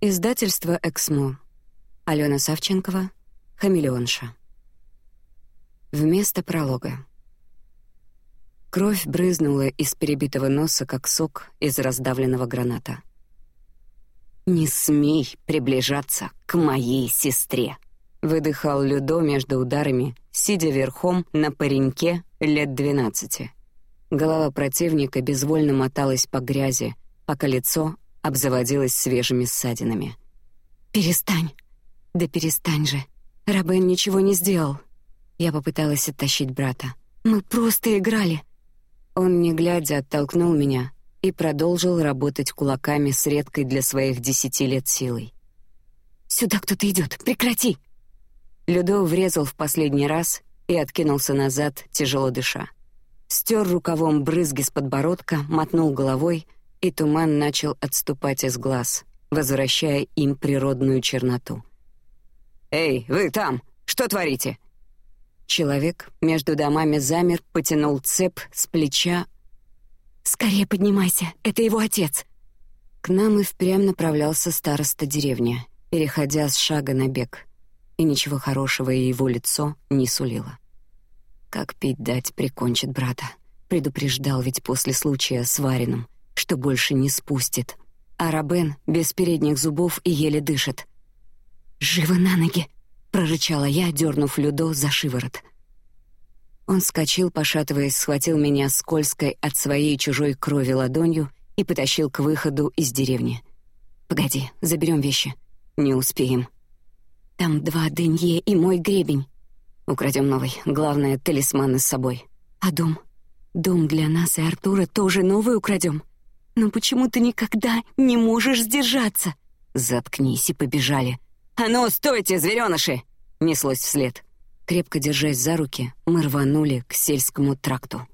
Издательство «Эксмо». Алена Савченкова. Хамелеонша. Вместо пролога. Кровь брызнула из перебитого носа, как сок из раздавленного граната. «Не смей приближаться к моей сестре!» — выдыхал Людо между ударами, сидя верхом на пареньке лет двенадцати. Голова противника безвольно моталась по грязи, пока лицо обзаводилась свежими ссадинами. «Перестань! Да перестань же! Рабен ничего не сделал!» Я попыталась оттащить брата. «Мы просто играли!» Он, не глядя, оттолкнул меня и продолжил работать кулаками с редкой для своих десяти лет силой. «Сюда кто-то идет! Прекрати!» Людо врезал в последний раз и откинулся назад, тяжело дыша. Стер рукавом брызги с подбородка, мотнул головой — и туман начал отступать из глаз, возвращая им природную черноту. «Эй, вы там! Что творите?» Человек между домами замер, потянул цепь с плеча. «Скорее поднимайся, это его отец!» К нам и впрямь направлялся староста деревни, переходя с шага на бег, и ничего хорошего его лицо не сулило. Как пить дать прикончит брата, предупреждал ведь после случая с Варином — что больше не спустит. А Рабен без передних зубов и еле дышит. «Живо на ноги!» — прорычала я, дернув Людо за шиворот. Он вскочил, пошатываясь, схватил меня скользкой от своей чужой крови ладонью и потащил к выходу из деревни. «Погоди, заберем вещи. Не успеем. Там два дынье и мой гребень. Украдем новый, главное, талисманы с собой. А дом? Дом для нас и Артура тоже новый украдем. Но почему ты никогда не можешь сдержаться? Заткнись и побежали. А ну, стойте, звереныши! Неслось вслед. Крепко держась за руки, мы рванули к сельскому тракту.